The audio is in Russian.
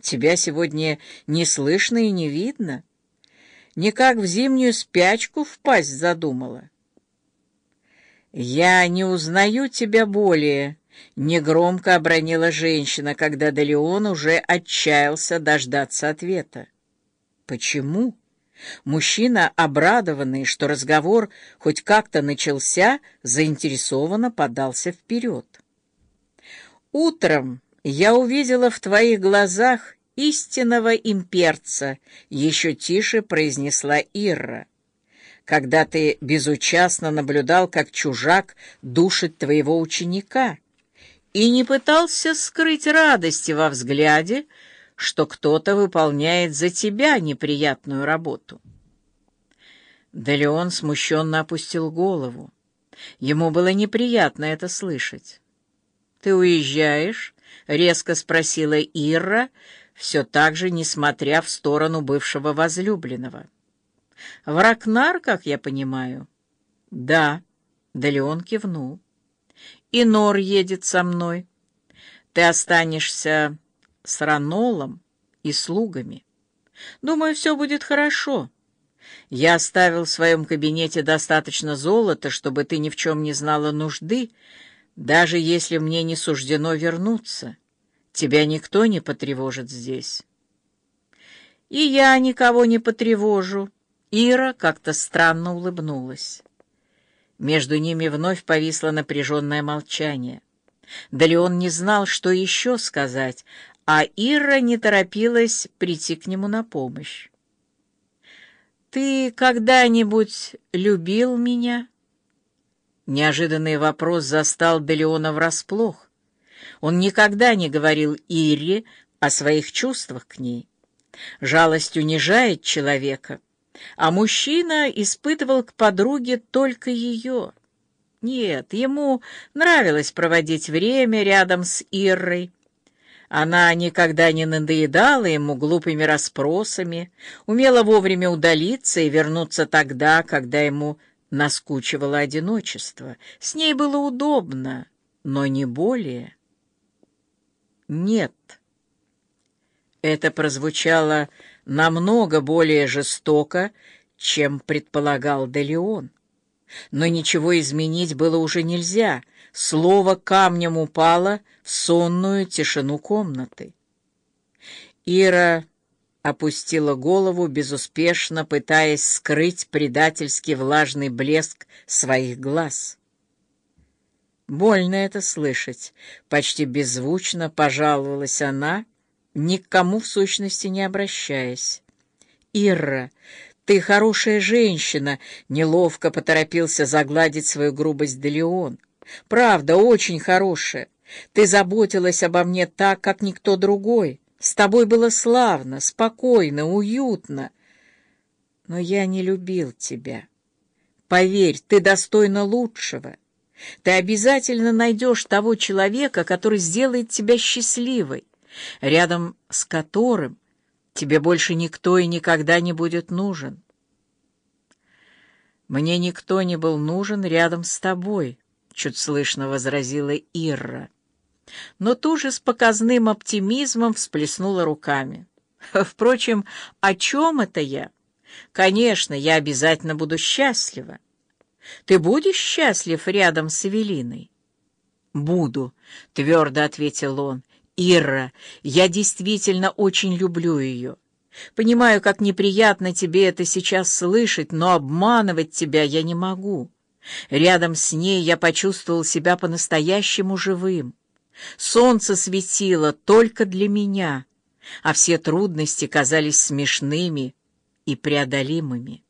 Тебя сегодня не слышно и не видно. Никак в зимнюю спячку впасть задумала. «Я не узнаю тебя более», — негромко обронила женщина, когда Далеон уже отчаялся дождаться ответа. «Почему?» Мужчина, обрадованный, что разговор хоть как-то начался, заинтересованно подался вперед. «Утром я увидела в твоих глазах истинного имперца», — еще тише произнесла Ирра когда ты безучастно наблюдал, как чужак душит твоего ученика, и не пытался скрыть радости во взгляде, что кто-то выполняет за тебя неприятную работу. Да Леон смущенно опустил голову. Ему было неприятно это слышать. «Ты уезжаешь?» — резко спросила Ирра, все так же несмотря в сторону бывшего возлюбленного. В Ракнар, как я понимаю? Да, да кивнул. И Нор едет со мной. Ты останешься с Ранолом и слугами. Думаю, все будет хорошо. Я оставил в своем кабинете достаточно золота, чтобы ты ни в чем не знала нужды, даже если мне не суждено вернуться. Тебя никто не потревожит здесь. И я никого не потревожу, Ира как-то странно улыбнулась. Между ними вновь повисло напряженное молчание. Да Леон не знал, что еще сказать, а Ира не торопилась прийти к нему на помощь. «Ты когда-нибудь любил меня?» Неожиданный вопрос застал Делеона врасплох. Он никогда не говорил Ире о своих чувствах к ней. Жалость унижает человека — а мужчина испытывал к подруге только ее. Нет, ему нравилось проводить время рядом с Иррой. Она никогда не надоедала ему глупыми расспросами, умела вовремя удалиться и вернуться тогда, когда ему наскучивало одиночество. С ней было удобно, но не более. Нет. Это прозвучало намного более жестоко, чем предполагал Делеон. Но ничего изменить было уже нельзя. Слово камнем упало в сонную тишину комнаты. Ира опустила голову, безуспешно пытаясь скрыть предательский влажный блеск своих глаз. Больно это слышать, почти беззвучно пожаловалась она — ни к кому в сущности не обращаясь. «Ирра, ты хорошая женщина!» — неловко поторопился загладить свою грубость Делеон. «Правда, очень хорошая. Ты заботилась обо мне так, как никто другой. С тобой было славно, спокойно, уютно. Но я не любил тебя. Поверь, ты достойна лучшего. Ты обязательно найдешь того человека, который сделает тебя счастливой рядом с которым тебе больше никто и никогда не будет нужен. «Мне никто не был нужен рядом с тобой», — чуть слышно возразила Ирра. Но тут же с показным оптимизмом всплеснула руками. «Впрочем, о чем это я? Конечно, я обязательно буду счастлива. Ты будешь счастлив рядом с Эвелиной?» «Буду», — твердо ответил он, Ира, я действительно очень люблю ее. Понимаю, как неприятно тебе это сейчас слышать, но обманывать тебя я не могу. Рядом с ней я почувствовал себя по-настоящему живым. Солнце светило только для меня, а все трудности казались смешными и преодолимыми.